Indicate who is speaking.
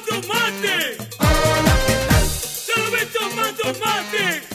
Speaker 1: tomando mate. Se lo.